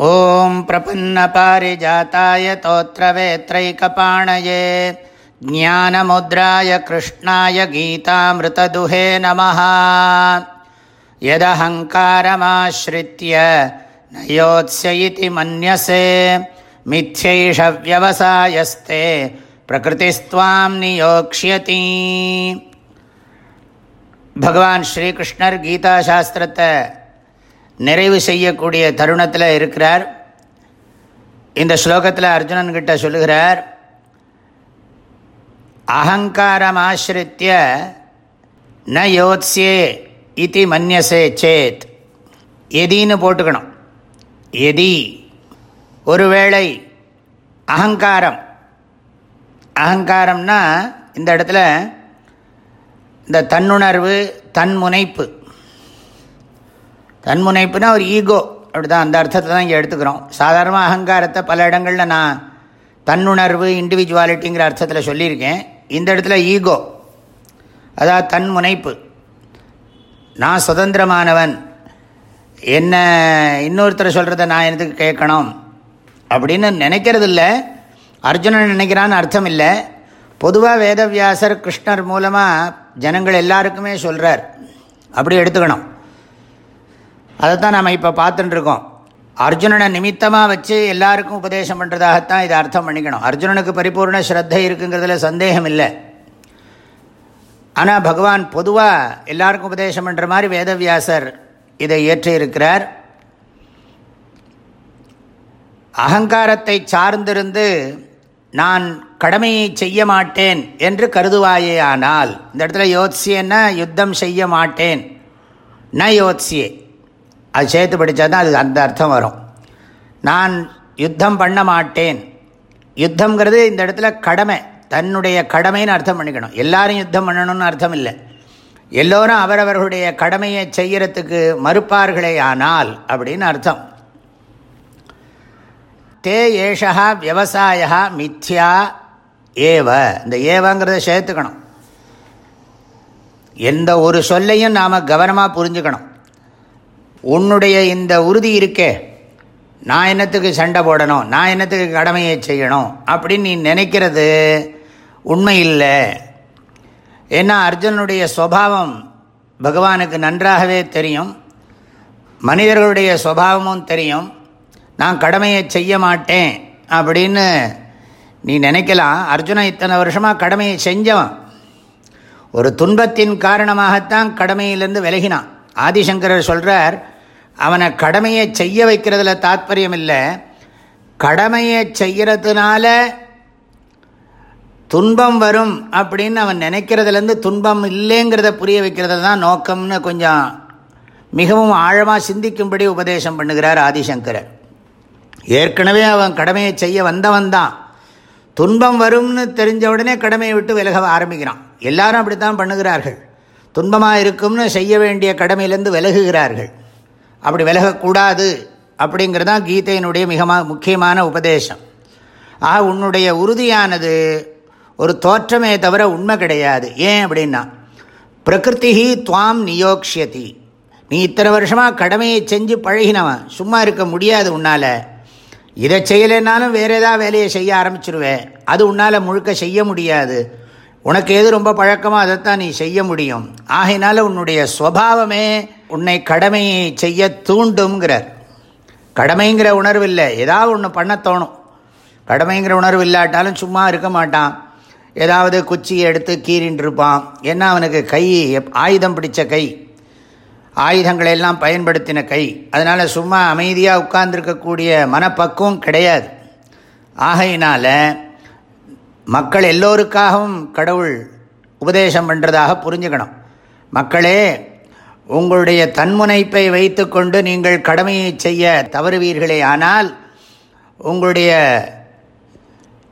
ॐ प्रपन्नपारिजाताय तोत्रवेत्रैकपाणये, ज्ञानमुद्राय कृष्णाय गीतामृतदुहे नमः। यदहङ्कारमाश्रित्य न योत्स्य इति मन्यसे, मिथ्यैषव्यवसायस्ते प्रकृतिस्त्वां नियोक्ष्यति। भगवान् श्रीकृष्णर्गीताशास्त्रत நிறைவு செய்யக்கூடிய தருணத்தில் இருக்கிறார். இந்த ஸ்லோகத்தில் அர்ஜுனன்கிட்ட சொல்லுகிறார் அகங்காரம் ஆசிரித்திய ந யோத்ஸே இது மன்யசே சேத். எதின்னு போட்டுக்கணும். எதி ஒருவேளை அகங்காரம். அகங்காரம்னா இந்த இடத்துல இந்த தன்னுணர்வு தன்முனைப்பு. தன்முனைப்புனா ஒரு ஈகோ. அப்படி தான் அந்த அர்த்தத்தை தான் இங்கே எடுத்துக்கிறோம். சாதாரணமாக அகங்காரத்தை பல இடங்களில் நான் தன்னுணர்வு இண்டிவிஜுவாலிட்டிங்கிற அர்த்தத்தில் சொல்லியிருக்கேன். இந்த இடத்துல ஈகோ. அதாவது தன்முனைப்பு நான் சுதந்திரமானவன். என்ன இன்னொருத்தர் சொல்கிறத நான் எனக்கு கேட்கணும்? அப்படின்னு நினைக்கிறது இல்லை அர்ஜுனன் நினைக்கிறான்னு அர்த்தம் இல்லை. பொதுவாக வேதவியாசர் கிருஷ்ணர் மூலமாக ஜனங்கள் எல்லாருக்குமே சொல்கிறார் அப்படி எடுத்துக்கணும். அதை தான் நம்ம இப்போ பார்த்துட்டுருக்கோம் அர்ஜுனனை நிமித்தமாக வச்சு எல்லாருக்கும் உபதேசம் பண்ணுறதாகத்தான் இதை அர்த்தம் பண்ணிக்கணும். அர்ஜுனனுக்கு பரிபூர்ண ஸ்ரத்தை இருக்குங்கிறதுல சந்தேகம் இல்லை. ஆனால் பகவான் பொதுவாக எல்லாருக்கும் உபதேசம் பண்ணுற மாதிரி வேதவியாசர் இதை இயற்றியிருக்கிறார் அகங்காரத்தை சார்ந்திருந்து நான் கடமையை செய்ய மாட்டேன் என்று கருதுவாயே ஆனால் இந்த இடத்துல யோத்சியன்னா யுத்தம் செய்ய மாட்டேன். ந யோத்சியே. அது சேர்த்து படித்தா தான் அது அந்த அர்த்தம் வரும். நான் யுத்தம் பண்ண மாட்டேன். யுத்தங்கிறது இந்த இடத்துல கடமை. தன்னுடைய கடமைன்னு அர்த்தம் பண்ணிக்கணும். எல்லாரும் யுத்தம் பண்ணணும்னு அர்த்தம் இல்லை. எல்லோரும் அவரவர்களுடைய கடமையை செய்கிறதுக்கு மறுப்பார்களே ஆனால் அப்படின்னு அர்த்தம். தே ஏஷா விவசாயா மித்யா ஏவ. இந்த ஏவங்கிறத சேர்த்துக்கணும். எந்த ஒரு சொல்லையும் நாம் கவனமாக புரிஞ்சுக்கணும். உன்னுடைய இந்த உறுதி இருக்கே. நான் என்னத்துக்கு சண்டை போடணும்? நான் என்னத்துக்கு கடமையை செய்யணும்? அப்படின்னு நீ நினைக்கிறது உண்மை இல்லை ஏன்னா அர்ஜுனுடைய சுவாவம் பகவானுக்கு நன்றாகவே தெரியும். மனிதர்களுடைய சுவாவமும் தெரியும். நான் கடமையை செய்ய மாட்டேன் அப்படின்னு நீ நினைக்கலாம். அர்ஜுனன் இத்தனை வருஷமாக கடமையை செஞ்சவன். ஒரு துன்பத்தின் காரணமாகத்தான் கடமையிலேருந்து விலகினான். ஆதிசங்கரர் சொல்கிறார் அவனை கடமையை செய்ய வைக்கிறதுல தாத்பரியம் இல்லை கடமையை செய்கிறதுனால துன்பம் வரும் அப்படின்னு அவன் நினைக்கிறதுலேருந்து துன்பம் இல்லைங்கிறத புரிய வைக்கிறது தான் நோக்கம்னு கொஞ்சம் மிகவும் ஆழமாக சிந்திக்கும்படி உபதேசம் பண்ணுகிறார் ஆதிசங்கரர். ஏற்கனவே அவன் கடமையை செய்ய வந்தவன் தான். துன்பம் வரும்னு தெரிஞ்ச உடனே கடமையை விட்டு விலக ஆரம்பிக்கிறான். எல்லாரும் அப்படி தான் பண்ணுகிறார்கள். துன்பமாக இருக்கும்னு செய்ய வேண்டிய கடமையிலேருந்து விலகுகிறார்கள். அப்படி விலகக்கூடாது அப்படிங்கிறது தான் கீதையினுடைய மிக முக்கியமான உபதேசம். ஆக உன்னுடைய உறுதியானது ஒரு தோற்றமே தவிர உண்மை கிடையாது. ஏன் அப்படின்னா பிரகிருதி துவாம் நியோக்ஷியதி. நீ இத்தனை வருஷமாக கடமையை செஞ்சு பழகினவன். சும்மா இருக்க முடியாது உன்னால். இதை செய்யலைன்னாலும் வேறு ஏதாவது வேலையை செய்ய ஆரம்பிச்சிருவேன். அது உன்னால் முழுக்க செய்ய முடியாது. உனக்கு எது ரொம்ப பழக்கமோ அதைத்தான் நீ செய்ய முடியும். ஆகையினால உன்னுடைய ஸ்வபாவமே உன்னை கடமையை செய்ய தூண்டுங்கிறார் கடமைங்கிற உணர்வு இல்லை ஏதாவது ஒன்று பண்ண தோணும். கடமைங்கிற உணர்வு இல்லாட்டாலும் சும்மா இருக்க மாட்டான். ஏதாவது குச்சியை எடுத்து கீறின்னு இருப்பான். ஏன்னா அவனுக்கு கை? ஆயுதம் பிடித்த கை. ஆயுதங்களை எல்லாம் பயன்படுத்தின கை. அதனால் சும்மா அமைதியாக உட்கார்ந்துருக்கக்கூடிய மனப்பக்குவம் கிடையாது. ஆகையினால் மக்கள் எல்லோருக்காகவும் கடவுள் உபதேசம் பண்ணுறதாக புரிஞ்சுக்கணும். மக்களே உங்களுடைய தன்முனைப்பை வைத்துக்கொண்டு நீங்கள் கடமையை செய்ய தவறுவீர்களே ஆனால் உங்களுடைய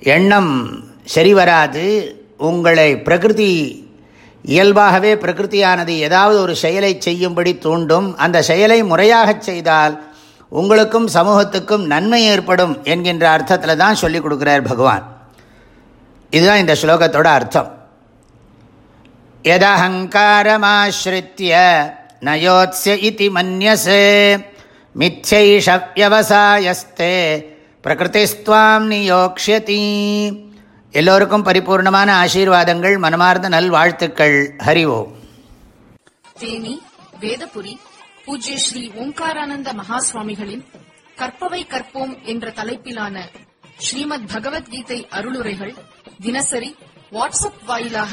எண்ணம் சரிவராது. உங்களை பிரகிருதி இயல்பாகவே பிரகிருத்தியானது ஏதாவது ஒரு செயலை செய்யும்படி தூண்டும். அந்த செயலை முறையாக செய்தால் உங்களுக்கும் சமூகத்துக்கும் நன்மை ஏற்படும் என்கின்ற அர்த்தத்தில் தான் சொல்லிக் கொடுக்குறார் பகவான். இதுதான் இந்த ஸ்லோகத்தோட அர்த்தம். யதஹங்காரமாஸ்ரித்ய நயோத்ஸ்ய இதி மன்யசே மிச்சைஷ வியவசாயஸ்தே பிரகிருதிஸ்துவாம் நியோக்ஷதி எல்லோருக்கும் பரிபூர்ணமான ஆசீர்வாதங்கள் மனமார்ந்த நல்வாழ்த்துக்கள் ஹரி ஓம் தேனி வேதபுரி பூஜ்ய ஸ்ரீ ஓம்காரானந்த மகாசுவாமிகளின் கற்பவை கற்போம் என்ற தலைப்பிலான ஸ்ரீமத் பகவத்கீதை அருளுரைகள் தினசரி வாட்ஸ்அப் வாயிலாக